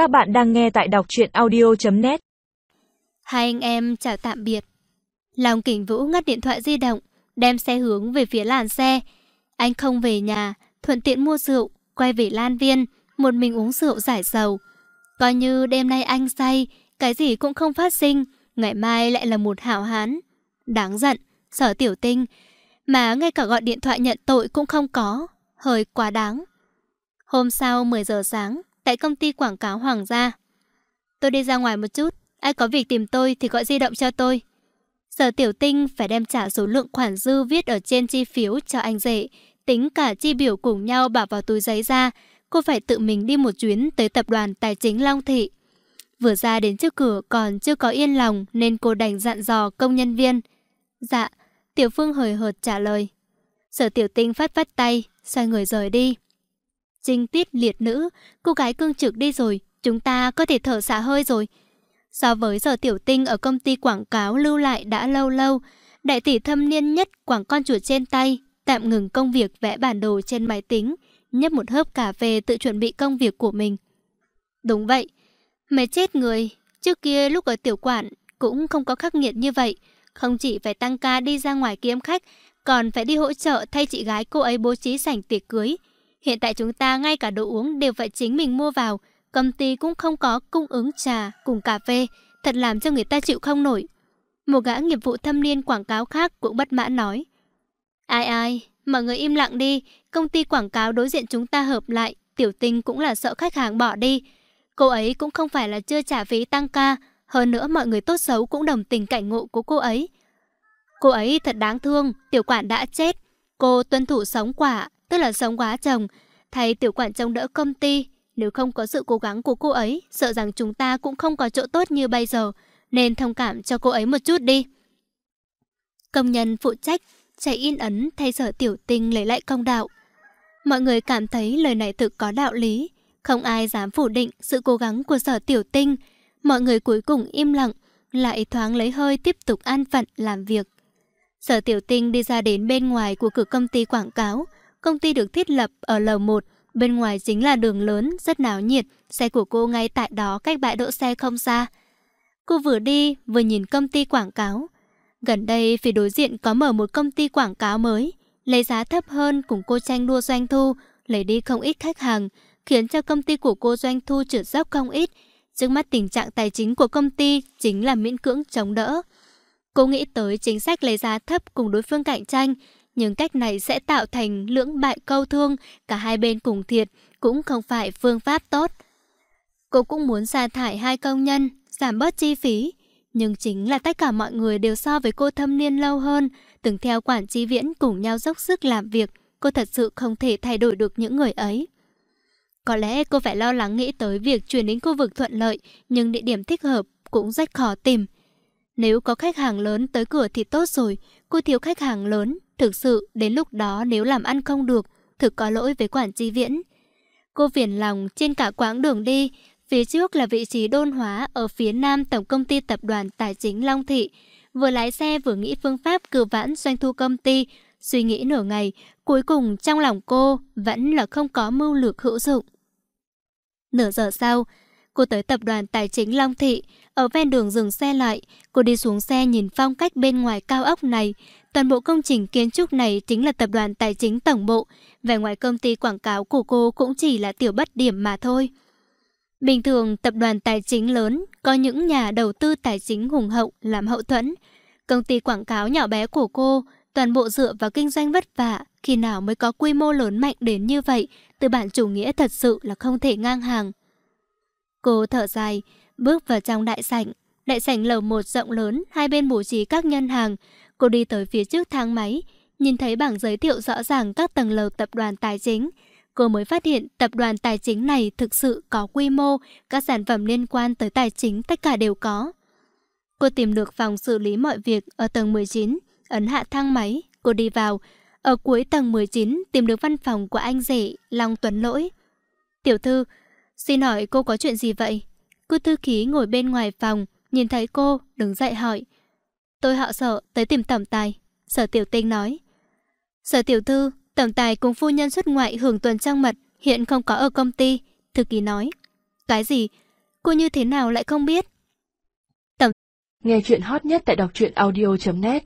Các bạn đang nghe tại đọc truyện audio.net Hai anh em chào tạm biệt. Lòng kỉnh vũ ngắt điện thoại di động, đem xe hướng về phía làn xe. Anh không về nhà, thuận tiện mua rượu, quay về Lan Viên, một mình uống rượu giải sầu. Coi như đêm nay anh say, cái gì cũng không phát sinh, ngày mai lại là một hảo hán. Đáng giận, sở tiểu tinh, mà ngay cả gọi điện thoại nhận tội cũng không có, hơi quá đáng. Hôm sau 10 giờ sáng, tại công ty quảng cáo Hoàng gia. Tôi đi ra ngoài một chút, ai có việc tìm tôi thì gọi di động cho tôi. Sở tiểu tinh phải đem trả số lượng khoản dư viết ở trên chi phiếu cho anh rể, tính cả chi biểu cùng nhau bảo vào túi giấy ra, cô phải tự mình đi một chuyến tới tập đoàn tài chính Long Thị. Vừa ra đến trước cửa còn chưa có yên lòng nên cô đành dặn dò công nhân viên. Dạ, Tiểu Phương hời hợt trả lời. Sở tiểu tinh phát phát tay, xoay người rời đi. Trinh tiết liệt nữ, cô gái cương trực đi rồi, chúng ta có thể thở xả hơi rồi. So với giờ tiểu tinh ở công ty quảng cáo lưu lại đã lâu lâu, đại tỷ thâm niên nhất quảng con chuột trên tay, tạm ngừng công việc vẽ bản đồ trên máy tính, nhấp một hớp cà phê tự chuẩn bị công việc của mình. Đúng vậy, mày chết người, trước kia lúc ở tiểu quản cũng không có khắc nghiệt như vậy, không chỉ phải tăng ca đi ra ngoài kiếm khách, còn phải đi hỗ trợ thay chị gái cô ấy bố trí sảnh tiệc cưới. Hiện tại chúng ta ngay cả đồ uống đều phải chính mình mua vào, công ty cũng không có cung ứng trà cùng cà phê, thật làm cho người ta chịu không nổi. Một gã nghiệp vụ thâm niên quảng cáo khác cũng bất mãn nói. Ai ai, mọi người im lặng đi, công ty quảng cáo đối diện chúng ta hợp lại, tiểu tinh cũng là sợ khách hàng bỏ đi. Cô ấy cũng không phải là chưa trả phí tăng ca, hơn nữa mọi người tốt xấu cũng đồng tình cảnh ngộ của cô ấy. Cô ấy thật đáng thương, tiểu quản đã chết. Cô tuân thủ sống quả, tức là sống quá chồng, thay tiểu quản trông đỡ công ty. Nếu không có sự cố gắng của cô ấy, sợ rằng chúng ta cũng không có chỗ tốt như bây giờ, nên thông cảm cho cô ấy một chút đi. Công nhân phụ trách, chạy in ấn thay sở tiểu tinh lấy lại công đạo. Mọi người cảm thấy lời này thực có đạo lý, không ai dám phủ định sự cố gắng của sở tiểu tinh. Mọi người cuối cùng im lặng, lại thoáng lấy hơi tiếp tục an phận làm việc. Sở tiểu tinh đi ra đến bên ngoài của cửa công ty quảng cáo, Công ty được thiết lập ở lầu 1, bên ngoài chính là đường lớn, rất náo nhiệt, xe của cô ngay tại đó cách bãi đỗ xe không xa. Cô vừa đi, vừa nhìn công ty quảng cáo. Gần đây, phía đối diện có mở một công ty quảng cáo mới, lấy giá thấp hơn cùng cô tranh đua doanh thu, lấy đi không ít khách hàng, khiến cho công ty của cô doanh thu trượt dốc không ít. Trước mắt tình trạng tài chính của công ty chính là miễn cưỡng chống đỡ. Cô nghĩ tới chính sách lấy giá thấp cùng đối phương cạnh tranh, nhưng cách này sẽ tạo thành lưỡng bại câu thương, cả hai bên cùng thiệt, cũng không phải phương pháp tốt. Cô cũng muốn sa thải hai công nhân, giảm bớt chi phí. Nhưng chính là tất cả mọi người đều so với cô thâm niên lâu hơn, từng theo quản trí viễn cùng nhau dốc sức làm việc, cô thật sự không thể thay đổi được những người ấy. Có lẽ cô phải lo lắng nghĩ tới việc chuyển đến khu vực thuận lợi, nhưng địa điểm thích hợp cũng rất khó tìm. Nếu có khách hàng lớn tới cửa thì tốt rồi, cô thiếu khách hàng lớn, Thực sự, đến lúc đó nếu làm ăn không được, thực có lỗi với quản chi viễn. Cô phiền lòng trên cả quãng đường đi, phía trước là vị trí đôn hóa ở phía nam tổng công ty tập đoàn tài chính Long Thị. Vừa lái xe vừa nghĩ phương pháp cử vãn doanh thu công ty, suy nghĩ nửa ngày, cuối cùng trong lòng cô vẫn là không có mưu lược hữu dụng. Nửa giờ sau, cô tới tập đoàn tài chính Long Thị, ở ven đường dừng xe lại, cô đi xuống xe nhìn phong cách bên ngoài cao ốc này, Toàn bộ công trình kiến trúc này chính là tập đoàn tài chính tổng bộ. Về ngoài công ty quảng cáo của cô cũng chỉ là tiểu bất điểm mà thôi. Bình thường, tập đoàn tài chính lớn có những nhà đầu tư tài chính hùng hậu làm hậu thuẫn. Công ty quảng cáo nhỏ bé của cô toàn bộ dựa vào kinh doanh vất vả, khi nào mới có quy mô lớn mạnh đến như vậy, từ bản chủ nghĩa thật sự là không thể ngang hàng. Cô thở dài, bước vào trong đại sảnh. Đại sảnh lầu một rộng lớn, hai bên bố trí các nhân hàng, Cô đi tới phía trước thang máy, nhìn thấy bảng giới thiệu rõ ràng các tầng lầu tập đoàn tài chính. Cô mới phát hiện tập đoàn tài chính này thực sự có quy mô, các sản phẩm liên quan tới tài chính tất cả đều có. Cô tìm được phòng xử lý mọi việc ở tầng 19, ấn hạ thang máy, cô đi vào. Ở cuối tầng 19 tìm được văn phòng của anh rể Long Tuấn Lỗi. Tiểu thư, xin hỏi cô có chuyện gì vậy? Cô thư ký ngồi bên ngoài phòng, nhìn thấy cô, đứng dậy hỏi. Tôi họ sợ tới tìm tổng tài. Sở tiểu tinh nói. Sở tiểu thư, tổng tài cùng phu nhân xuất ngoại hưởng tuần trăng mật hiện không có ở công ty. Thư ký nói. Cái gì? cô như thế nào lại không biết? Tổng. Nghe chuyện hot nhất tại đọc truyện audio.net